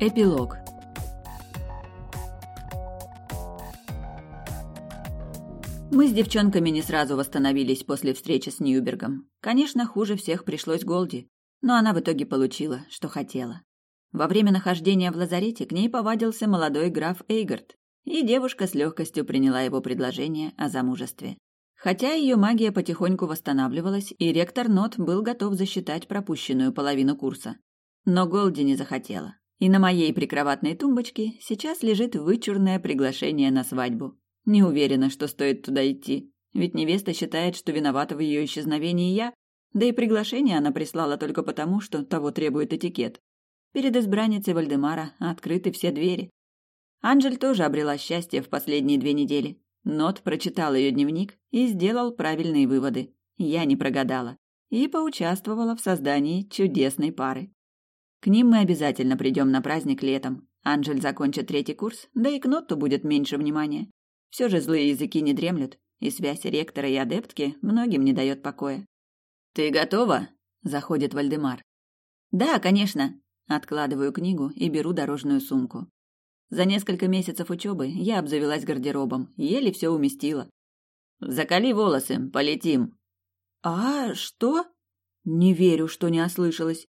Эпилог Мы с девчонками не сразу восстановились после встречи с Ньюбергом. Конечно, хуже всех пришлось Голди, но она в итоге получила, что хотела. Во время нахождения в лазарете к ней повадился молодой граф Эйгард, и девушка с легкостью приняла его предложение о замужестве. Хотя ее магия потихоньку восстанавливалась, и ректор Нот был готов засчитать пропущенную половину курса. Но Голди не захотела. И на моей прикроватной тумбочке сейчас лежит вычурное приглашение на свадьбу. Не уверена, что стоит туда идти, ведь невеста считает, что виновата в ее исчезновении я, да и приглашение она прислала только потому, что того требует этикет. Перед избранницей Вальдемара открыты все двери. Анжель тоже обрела счастье в последние две недели. Нот прочитал ее дневник и сделал правильные выводы. Я не прогадала и поучаствовала в создании чудесной пары. К ним мы обязательно придем на праздник летом. Анжель закончит третий курс, да и к Нотту будет меньше внимания. Все же злые языки не дремлют, и связь ректора и адептки многим не дает покоя. «Ты готова?» – заходит Вальдемар. «Да, конечно». Откладываю книгу и беру дорожную сумку. За несколько месяцев учебы я обзавелась гардеробом, еле все уместила. «Закали волосы, полетим». «А, что?» «Не верю, что не ослышалась.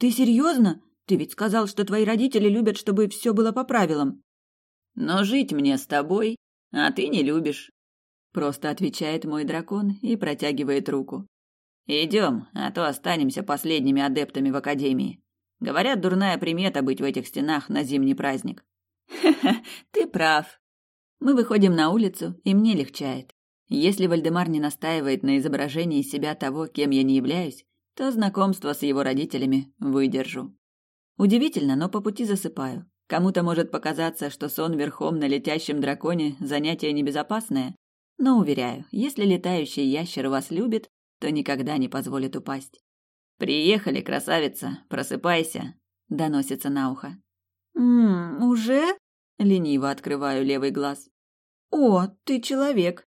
Ты серьезно? Ты ведь сказал, что твои родители любят, чтобы все было по правилам. Но жить мне с тобой, а ты не любишь. Просто отвечает мой дракон и протягивает руку. Идем, а то останемся последними адептами в академии. Говорят, дурная примета быть в этих стенах на зимний праздник. Ха-ха, ты прав. Мы выходим на улицу, и мне легчает. Если Вальдемар не настаивает на изображении себя того, кем я не являюсь, то знакомство с его родителями выдержу. Удивительно, но по пути засыпаю. Кому-то может показаться, что сон верхом на летящем драконе – занятие небезопасное, но, уверяю, если летающий ящер вас любит, то никогда не позволит упасть. «Приехали, красавица, просыпайся», – доносится на ухо. «Ммм, уже?» – лениво открываю левый глаз. «О, ты человек!»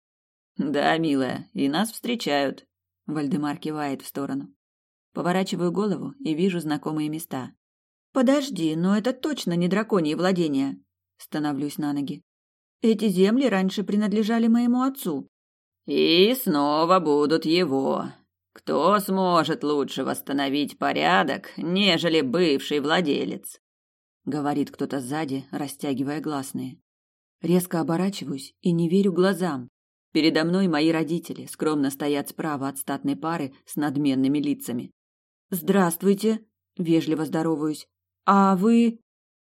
«Да, милая, и нас встречают», – Вальдемар кивает в сторону. Поворачиваю голову и вижу знакомые места. Подожди, но это точно не драконье владение. Становлюсь на ноги. Эти земли раньше принадлежали моему отцу. И снова будут его. Кто сможет лучше восстановить порядок, нежели бывший владелец? Говорит кто-то сзади, растягивая гласные. Резко оборачиваюсь и не верю глазам. Передо мной мои родители скромно стоят справа от статной пары с надменными лицами. «Здравствуйте!» – вежливо здороваюсь. «А вы...»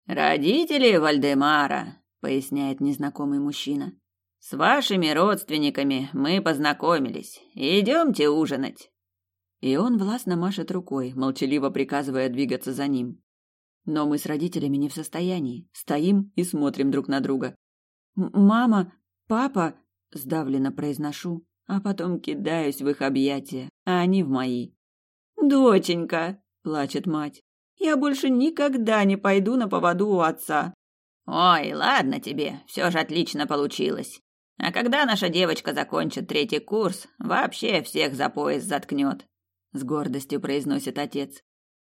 «Родители Вальдемара», – поясняет незнакомый мужчина. «С вашими родственниками мы познакомились. Идемте ужинать». И он властно машет рукой, молчаливо приказывая двигаться за ним. Но мы с родителями не в состоянии. Стоим и смотрим друг на друга. «Мама, папа...» – сдавленно произношу, а потом кидаюсь в их объятия, а они в мои. «Доченька!» – плачет мать. «Я больше никогда не пойду на поводу у отца». «Ой, ладно тебе, все же отлично получилось. А когда наша девочка закончит третий курс, вообще всех за пояс заткнет», – с гордостью произносит отец.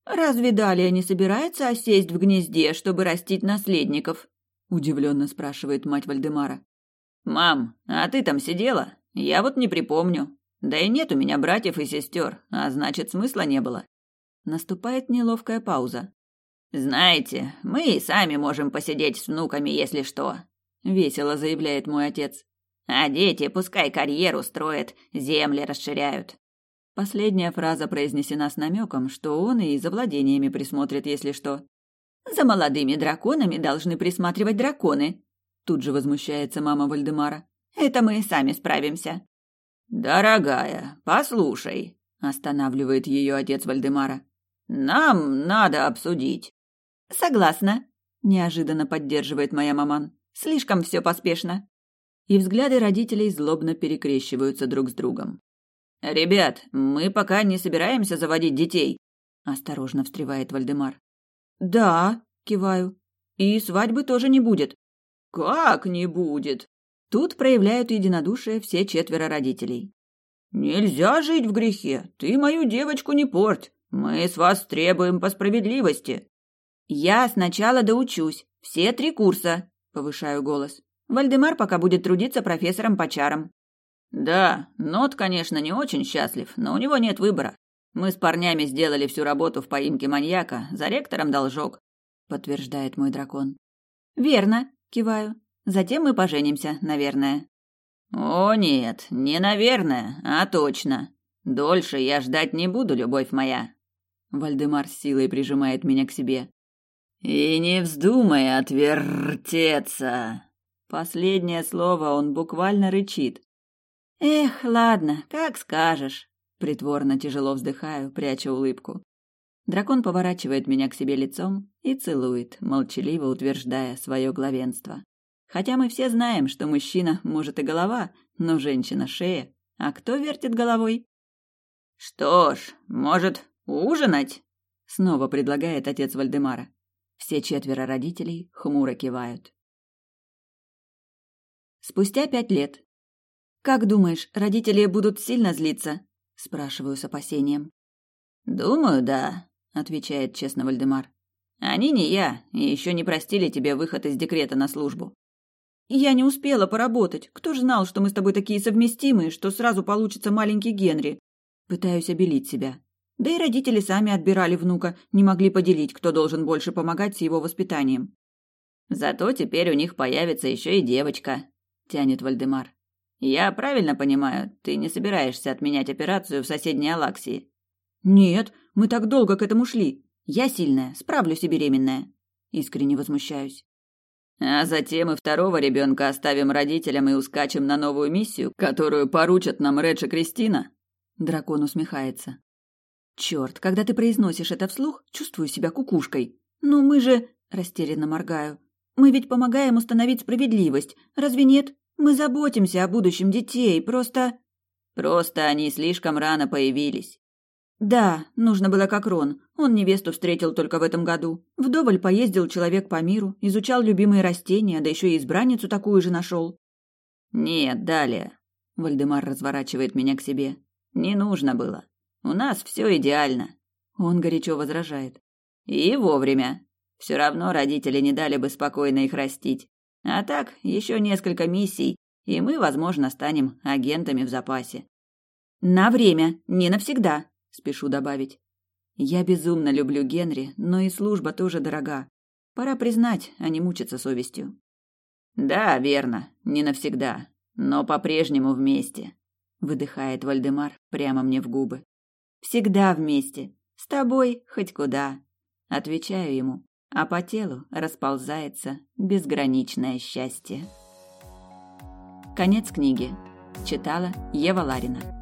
«Разве Далия не собирается осесть в гнезде, чтобы растить наследников?» – удивленно спрашивает мать Вальдемара. «Мам, а ты там сидела? Я вот не припомню», да и нет у меня братьев и сестер, а значит, смысла не было. Наступает неловкая пауза. Знаете, мы и сами можем посидеть с внуками, если что, весело заявляет мой отец. А дети пускай карьеру строят, земли расширяют. Последняя фраза произнесена с намеком, что он и за владениями присмотрит, если что. За молодыми драконами должны присматривать драконы. Тут же возмущается мама Вальдемара. Это мы сами справимся. «Дорогая, послушай», — останавливает ее отец Вальдемара. «Нам надо обсудить». «Согласна», — неожиданно поддерживает моя маман. «Слишком все поспешно». И взгляды родителей злобно перекрещиваются друг с другом. «Ребят, мы пока не собираемся заводить детей», — осторожно встревает Вальдемар. «Да», — киваю. «И свадьбы тоже не будет». «Как не будет?» Тут проявляют единодушие все четверо родителей. «Нельзя жить в грехе. Ты мою девочку не порть. Мы с вас требуем по справедливости». Я сначала доучусь. Все три курса, повышаю голос. Вальдемар пока будет трудиться профессором по чарам. Да, Нот, конечно, не очень счастлив, но у него нет выбора. Мы с парнями сделали всю работу в поимке маньяка, за ректором должок, подтверждает мой дракон. Верно, киваю. Затем мы поженимся, наверное. О нет, не наверное, а точно. Дольше я ждать не буду, любовь моя. Вальдемар с силой прижимает меня к себе. И не вздумай отвертеться. Последнее слово он буквально рычит. Эх, ладно, как скажешь. Притворно тяжело вздыхаю, пряча улыбку. Дракон поворачивает меня к себе лицом и целует, молчаливо утверждая свое главенство. Хотя мы все знаем, что мужчина может и голова, но женщина шея. А кто вертит головой? Что ж, может, ужинать? Снова предлагает отец Вальдемара. Все четверо родителей хмуро кивают. Спустя пять лет. Как думаешь, родители будут сильно злиться? спрашиваю с опасением. Думаю, да, отвечает честно Вальдемар. Они не я, и еще не простили тебе выход из декрета на службу. Я не успела поработать. Кто ж знал, что мы с тобой такие совместимые, что сразу получится маленький Генри? Пытаюсь обелить себя. Да и родители сами отбирали внука, не могли поделить, кто должен больше помогать с его воспитанием. Зато теперь у них появится еще и девочка, тянет Вальдемар. Я правильно понимаю, ты не собираешься отменять операцию в соседней Алаксии? Нет, мы так долго к этому шли. Я сильная, справлюсь и беременная. Искренне возмущаюсь. А затем и второго ребенка оставим родителям и ускачем на новую миссию, которую поручат нам Редж и Кристина. Дракон усмехается. Черт, когда ты произносишь это вслух, чувствую себя кукушкой. Но мы же... Растерянно моргаю. Мы ведь помогаем установить справедливость. Разве нет? Мы заботимся о будущем детей, просто... Просто они слишком рано появились. Да, нужно было как Рон. Он невесту встретил только в этом году. Вдоволь поездил человек по миру, изучал любимые растения, да еще и избранницу такую же нашел. Нет, далее. Вальдемар разворачивает меня к себе. Не нужно было. У нас все идеально. Он горячо возражает. И вовремя. Все равно родители не дали бы спокойно их растить. А так, еще несколько миссий, и мы, возможно, станем агентами в запасе. На время, не навсегда, спешу добавить. Я безумно люблю Генри, но и служба тоже дорога. Пора признать, а не мучиться совестью. Да, верно, не навсегда, но по-прежнему вместе, выдыхает Вальдемар прямо мне в губы. Всегда вместе, с тобой хоть куда, отвечаю ему а по телу расползается безграничное счастье. Конец книги. Читала Ева Ларина.